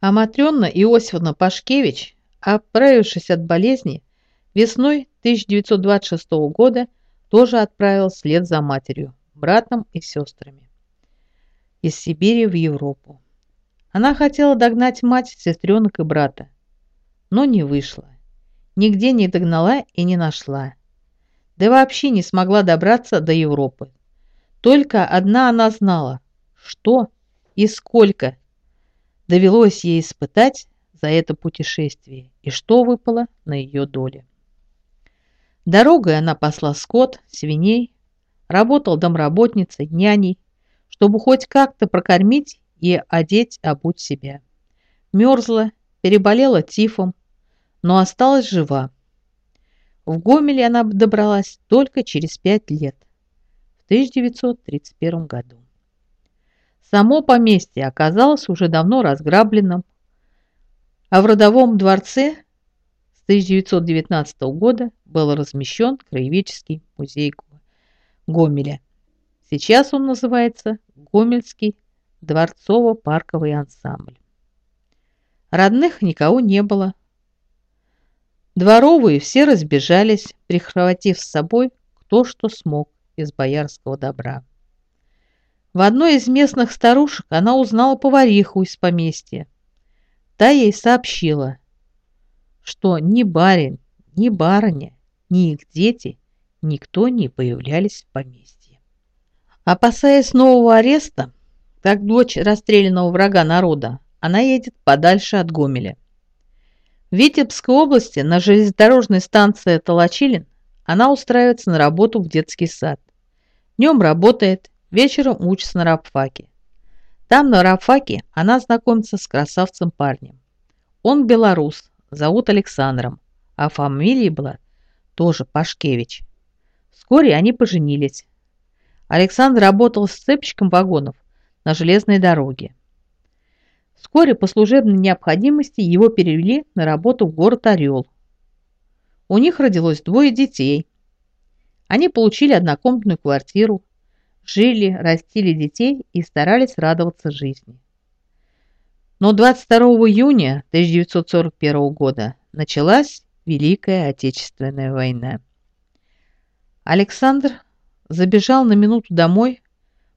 А Матрёна Иосифовна Пашкевич, оправившись от болезни, весной 1926 года тоже отправилась вслед за матерью, братом и сестрами из Сибири в Европу. Она хотела догнать мать, сестренок и брата, но не вышло. Нигде не догнала и не нашла. Да вообще не смогла добраться до Европы. Только одна она знала, что и сколько довелось ей испытать за это путешествие и что выпало на ее доле. Дорогой она пасла скот, свиней, работал домработницей, няней, чтобы хоть как-то прокормить и одеть, обуть себя. Мерзла, переболела тифом, но осталась жива. В Гомеле она добралась только через пять лет, в 1931 году. Само поместье оказалось уже давно разграбленным, а в родовом дворце с 1919 года был размещен краеведческий музей Гомеля. Сейчас он называется Гомельский дворцово-парковый ансамбль. Родных никого не было. Дворовые все разбежались, прихватив с собой кто что смог из боярского добра. В одной из местных старушек она узнала повариху из поместья. Та ей сообщила, что ни барин, ни барыня, ни их дети никто не появлялись в поместье. Опасаясь нового ареста, как дочь расстрелянного врага народа, она едет подальше от Гомеля. В Витебской области на железнодорожной станции Толочилин она устраивается на работу в детский сад. Днем работает, вечером учится на рабфаке. Там на рабфаке она знакомится с красавцем парнем. Он белорус, зовут Александром, а фамилия была тоже Пашкевич. Вскоре они поженились. Александр работал сцепщиком вагонов на железной дороге. Вскоре по служебной необходимости его перевели на работу в город Орел. У них родилось двое детей. Они получили однокомнатную квартиру, жили, растили детей и старались радоваться жизни. Но 22 июня 1941 года началась Великая Отечественная война. Александр забежал на минуту домой,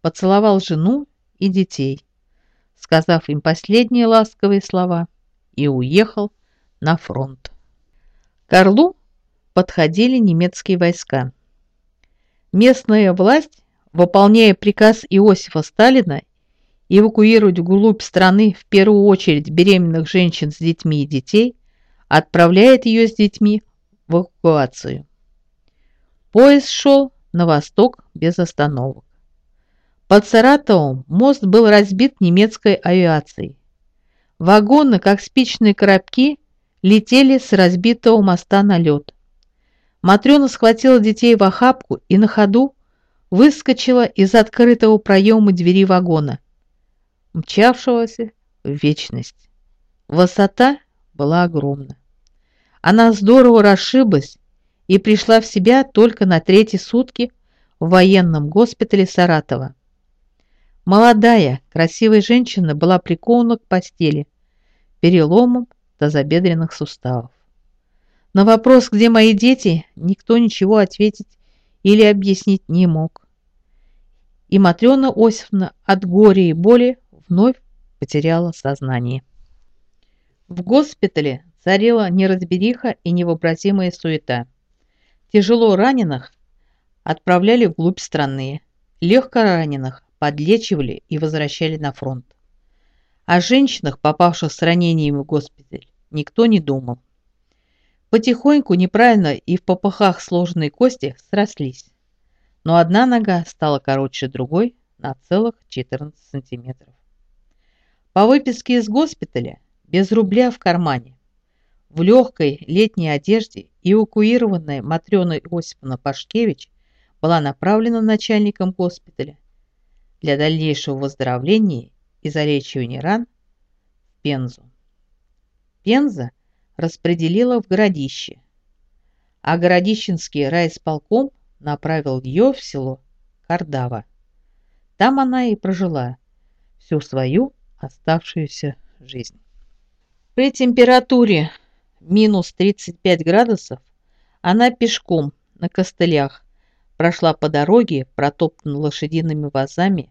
поцеловал жену и детей сказав им последние ласковые слова, и уехал на фронт. К Орлу подходили немецкие войска. Местная власть, выполняя приказ Иосифа Сталина эвакуировать вглубь страны в первую очередь беременных женщин с детьми и детей, отправляет ее с детьми в эвакуацию. Поезд шел на восток без остановок. Под Саратовом мост был разбит немецкой авиацией. Вагоны, как спичные коробки, летели с разбитого моста на лед. Матрена схватила детей в охапку и на ходу выскочила из открытого проема двери вагона, мчавшегося в вечность. Высота была огромна. Она здорово расшиблась и пришла в себя только на третьи сутки в военном госпитале Саратова. Молодая, красивая женщина была прикована к постели переломом тазобедренных суставов. На вопрос, где мои дети, никто ничего ответить или объяснить не мог. И Матрена Осифовна от горя и боли вновь потеряла сознание. В госпитале царила неразбериха и невообразимая суета. Тяжело раненых отправляли вглубь страны, легко раненых подлечивали и возвращали на фронт. О женщинах, попавших с ранениями в госпиталь, никто не думал. Потихоньку неправильно и в попыхах сложенные кости срослись, но одна нога стала короче другой на целых 14 сантиметров. По выписке из госпиталя, без рубля в кармане, в легкой летней одежде эвакуированная Матрена Осиповна Пашкевич была направлена начальником госпиталя для дальнейшего выздоровления и залечивания ран в Пензу. Пенза распределила в городище, а городищенский райисполком направил ее в село Кардава. Там она и прожила всю свою оставшуюся жизнь. При температуре минус 35 градусов она пешком на костылях прошла по дороге, протоптанной лошадиными вазами,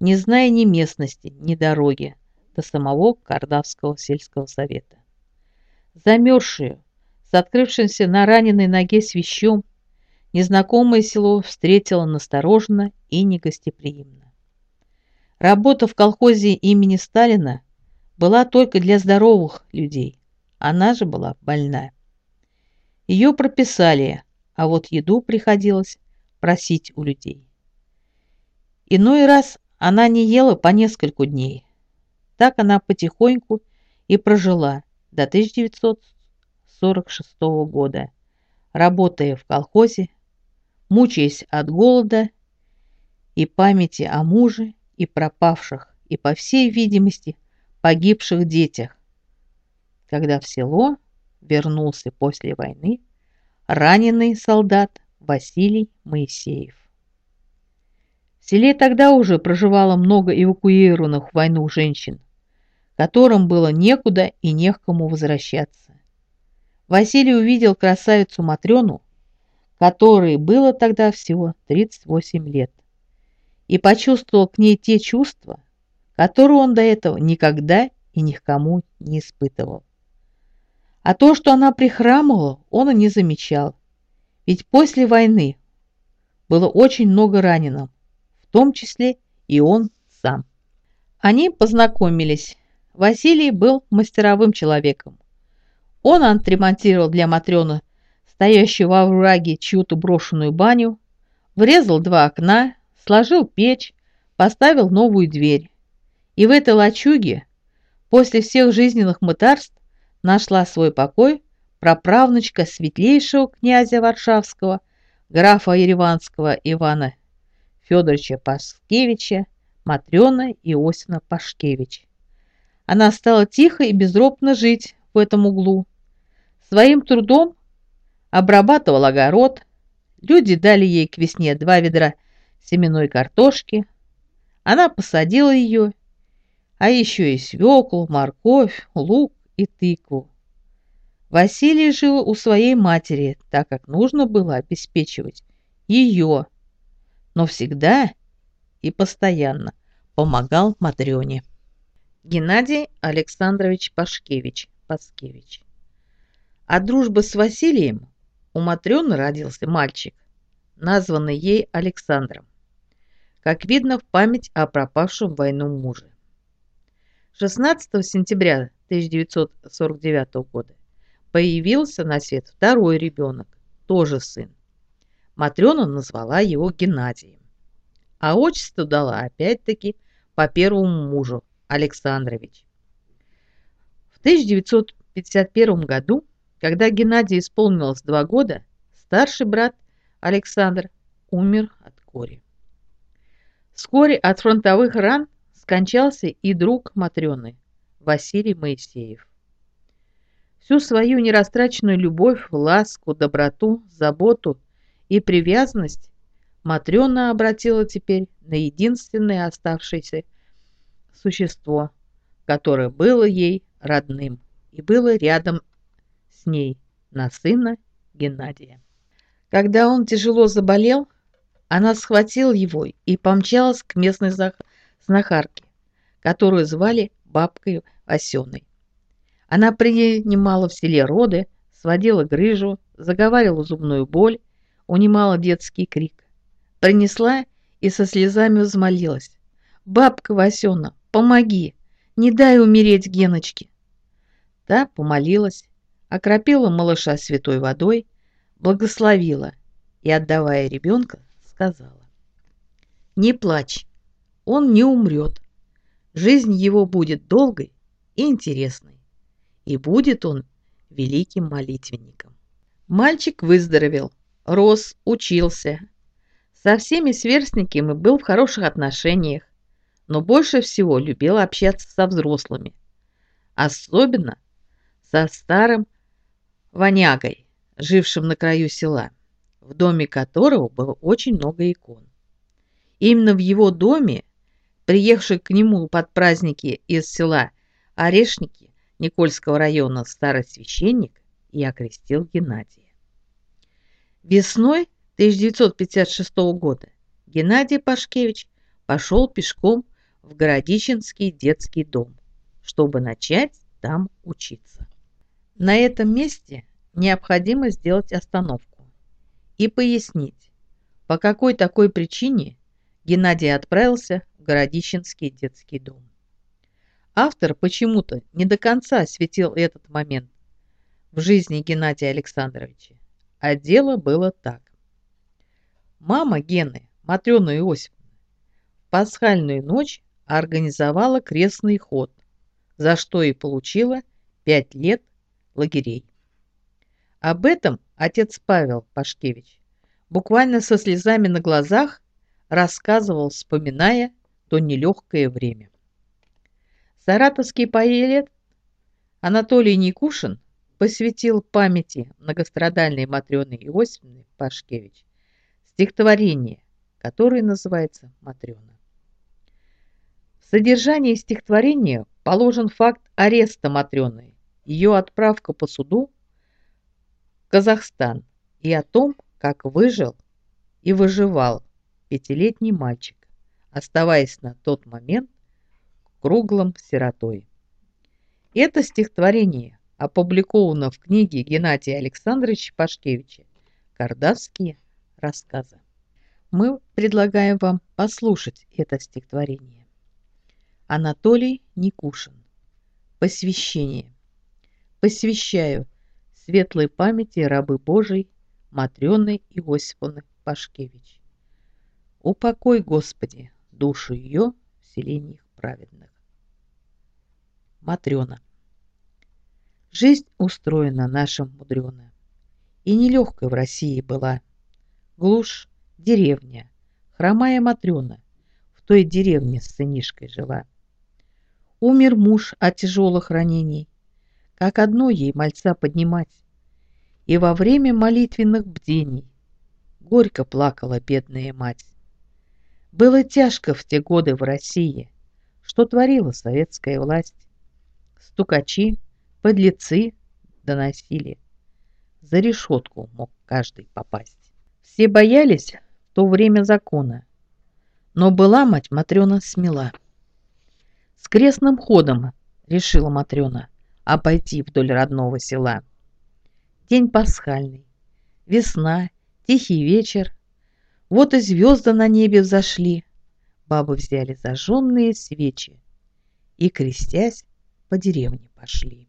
не зная ни местности, ни дороги, до самого Кардавского сельского совета. Замерзшую, с открывшимся на раненой ноге свящом, незнакомое село встретило настороженно и негостеприимно. Работа в колхозе имени Сталина была только для здоровых людей, она же была больная. Ее прописали, а вот еду приходилось просить у людей. Иной раз она не ела по нескольку дней. Так она потихоньку и прожила до 1946 года, работая в колхозе, мучаясь от голода и памяти о муже и пропавших, и, по всей видимости, погибших детях, когда в село вернулся после войны раненый солдат Василий Моисеев. В селе тогда уже проживало много эвакуированных в войну женщин, которым было некуда и не к кому возвращаться. Василий увидел красавицу Матрёну, которой было тогда всего 38 лет, и почувствовал к ней те чувства, которые он до этого никогда и ни к кому не испытывал. А то, что она прихрамывала, он и не замечал. Ведь после войны было очень много раненых, в том числе и он сам. Они познакомились. Василий был мастеровым человеком. Он отремонтировал для Матрёны, стоящую во враге, чью-то брошенную баню, врезал два окна, сложил печь, поставил новую дверь. И в этой лачуге, после всех жизненных мытарств, нашла свой покой праправнучка светлейшего князя Варшавского, графа Ереванского Ивана Федоровича Пашкевича, Матрена Иосина Пашкевич. Она стала тихо и безропно жить в этом углу. Своим трудом обрабатывал огород, люди дали ей к весне два ведра семенной картошки, она посадила ее, а еще и свеклу, морковь, лук, и тыкву. Василий жил у своей матери, так как нужно было обеспечивать ее, но всегда и постоянно помогал Матрёне. Геннадий Александрович Пашкевич, Паскевич. От дружбы с Василием у Матрёны родился мальчик, названный ей Александром, как видно в память о пропавшем в войну муже. 16 сентября 1949 года появился на свет второй ребенок, тоже сын. Матрена назвала его Геннадием. А отчество дала опять-таки по первому мужу, Александрович. В 1951 году, когда Геннадию исполнилось два года, старший брат Александр умер от кори. Вскоре от фронтовых ран скончался и друг Матрёны, Василий Моисеев. Всю свою нерастраченную любовь, ласку, доброту, заботу и привязанность Матрёна обратила теперь на единственное оставшееся существо, которое было ей родным и было рядом с ней, на сына Геннадия. Когда он тяжело заболел, она схватила его и помчалась к местной знахарке, которую звали бабкой Осеной. Она принимала в селе роды, сводила грыжу, заговаривала зубную боль, унимала детский крик. Принесла и со слезами взмолилась. «Бабка Васена, помоги! Не дай умереть Геночке!» Та помолилась, окропила малыша святой водой, благословила и, отдавая ребенка, сказала. «Не плачь, он не умрет. Жизнь его будет долгой и интересной, и будет он великим молитвенником. Мальчик выздоровел, рос, учился. Со всеми сверстниками был в хороших отношениях, но больше всего любил общаться со взрослыми. Особенно со старым вонягой, жившим на краю села, в доме которого было очень много икон. Именно в его доме приехавшие к нему под праздники из села Орешники Никольского района старый священник и окрестил Геннадия. Весной 1956 года Геннадий Пашкевич пошел пешком в Городищенский детский дом, чтобы начать там учиться. На этом месте необходимо сделать остановку и пояснить, по какой такой причине Геннадий отправился в Городищенский детский дом. Автор почему-то не до конца осветил этот момент в жизни Геннадия Александровича, а дело было так. Мама Гены, Матрена Иосифовна, в пасхальную ночь организовала крестный ход, за что и получила пять лет лагерей. Об этом отец Павел Пашкевич буквально со слезами на глазах рассказывал, вспоминая то нелегкое время. Саратовский поэт Анатолий Никушин посвятил памяти многострадальной Матрёны Иосифовны Пашкевич стихотворение, которое называется «Матрёна». В содержании стихотворения положен факт ареста Матрёны, ее отправка по суду в Казахстан и о том, как выжил и выживал пятилетний мальчик, оставаясь на тот момент круглым сиротой. Это стихотворение опубликовано в книге Геннадия Александровича Пашкевича «Кардавские рассказы». Мы предлагаем вам послушать это стихотворение. Анатолий Никушин. Посвящение. Посвящаю светлой памяти рабы Божией Матрёны Иосифовны Пашкевич. Упокой, Господи, душу ее в селениях праведных. Матрёна. Жизнь устроена наша мудрёная, и нелегкая в России была. Глушь, деревня, хромая Матрёна в той деревне с сынишкой жила. Умер муж от тяжелых ранений, как одно ей мальца поднимать. И во время молитвенных бдений горько плакала бедная мать. Было тяжко в те годы в России, что творила советская власть. Стукачи, подлецы доносили. За решетку мог каждый попасть. Все боялись в то время закона, но была мать Матрена смела. С крестным ходом решила Матрена обойти вдоль родного села. День пасхальный, весна, тихий вечер. Вот и звезды на небе взошли. Бабы взяли зажженные свечи и, крестясь, по деревне пошли.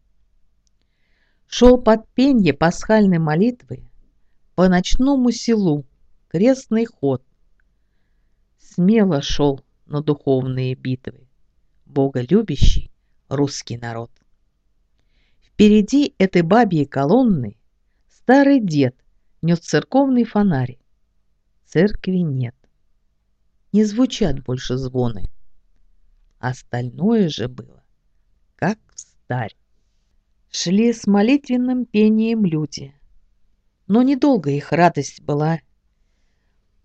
Шел под пенье пасхальной молитвы по ночному селу крестный ход. Смело шел на духовные битвы боголюбящий русский народ. Впереди этой бабьей колонны старый дед нес церковный фонарь. Церкви нет. Не звучат больше звоны. Остальное же было, как в старь. Шли с молитвенным пением люди. Но недолго их радость была.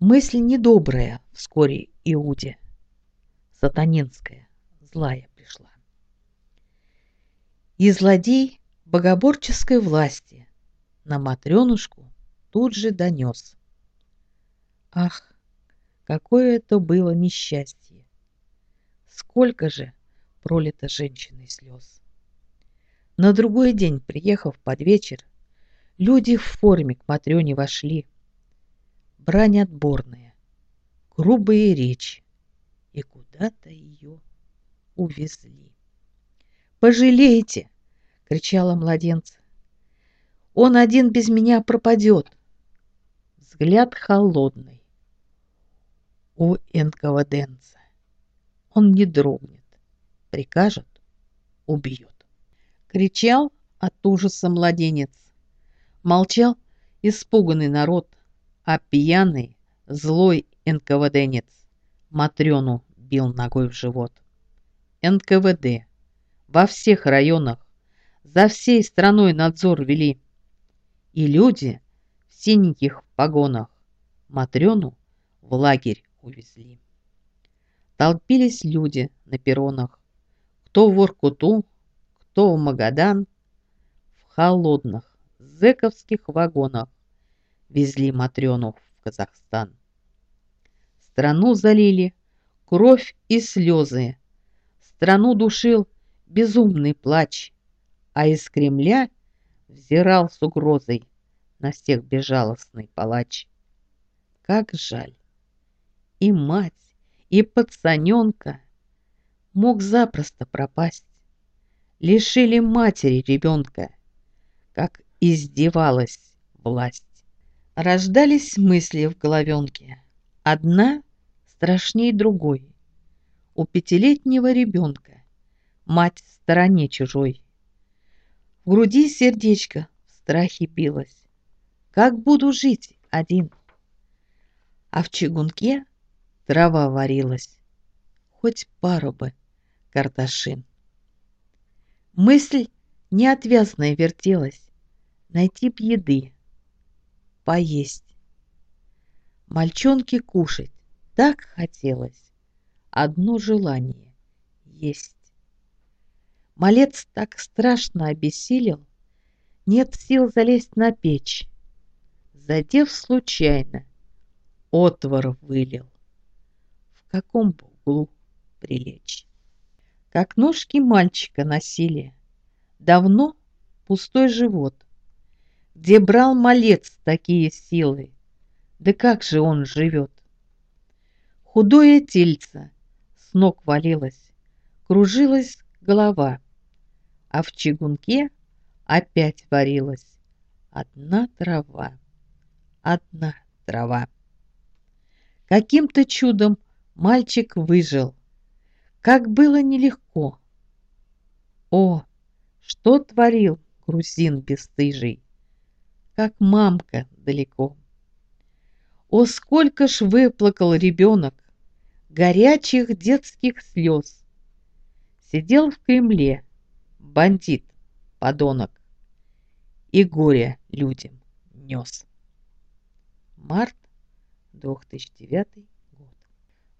Мысль недобрая вскоре Иуде, сатанинская злая пришла. И злодей богоборческой власти на Матрёнушку тут же донес. Ах, какое это было несчастье! Сколько же пролито женщиной слез! На другой день, приехав под вечер, люди в форме к Матрёне вошли. Брань отборная, грубые речи, и куда-то ее увезли. «Пожалейте!» — кричала младенца. «Он один без меня пропадет!» Взгляд холодный у НКВДенца. Он не дрогнет, прикажет — убьет. Кричал от ужаса младенец. Молчал испуганный народ, а пьяный, злой НКВДнец Матрёну бил ногой в живот. НКВД во всех районах за всей страной надзор вели. И люди в синеньких погонах Матрёну в лагерь увезли. Толпились люди на перронах, кто в Воркуту, то в Магадан, в холодных зэковских вагонах везли Матрёну в Казахстан. Страну залили кровь и слезы, страну душил безумный плач, а из Кремля взирал с угрозой на всех безжалостный палач. Как жаль! И мать, и пацаненка мог запросто пропасть. Лишили матери ребенка, как издевалась власть. Рождались мысли в головенке, одна страшней другой. У пятилетнего ребенка мать в стороне чужой. В груди сердечко в страхе билось. Как буду жить один? А в чугунке трава варилась. Хоть пару бы Карташин. Мысль неотвязная вертелась. Найти б еды, поесть. Мальчонке кушать так хотелось. Одно желание — есть. Малец так страшно обессилел, Нет сил залезть на печь. Задев случайно, отвор вылил. В каком углу прилечь? как ножки мальчика носили. Давно пустой живот, где брал малец такие силы, да как же он живет? Худое тельце с ног валилось, кружилась голова, а в чугунке опять варилась одна трава, одна трава. Каким-то чудом мальчик выжил, как было нелегко. О, что творил грузин бесстыжий, как мамка далеко. О, сколько ж выплакал ребенок горячих детских слез. Сидел в Кремле бандит, подонок, и горе людям нес. Март 2009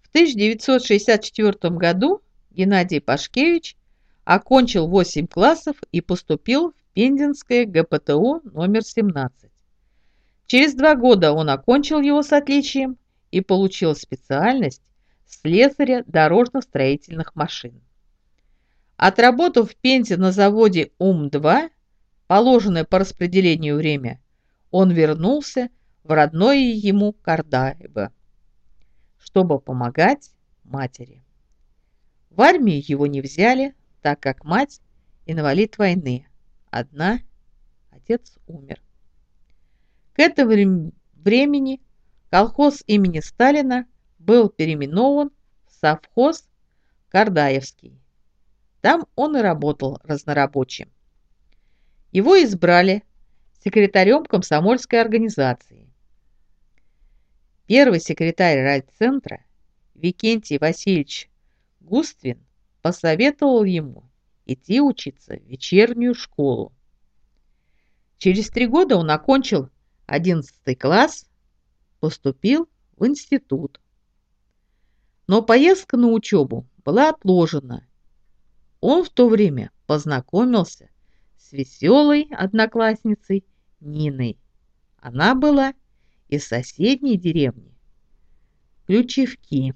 в 1964 году Геннадий Пашкевич окончил 8 классов и поступил в Пензенское ГПТУ номер 17. Через два года он окончил его с отличием и получил специальность слесаря дорожно-строительных машин. Отработав в Пензе на заводе УМ-2, положенное по распределению время, он вернулся в родное ему Кардаево чтобы помогать матери. В армию его не взяли, так как мать инвалид войны. Одна, отец умер. К этому времени колхоз имени Сталина был переименован в совхоз Кардаевский. Там он и работал разнорабочим. Его избрали секретарем комсомольской организации. Первый секретарь райцентра Викентий Васильевич Густвин посоветовал ему идти учиться в вечернюю школу. Через три года он окончил 11 класс, поступил в институт. Но поездка на учебу была отложена. Он в то время познакомился с веселой одноклассницей Ниной. Она была из соседней деревни. Ключевки.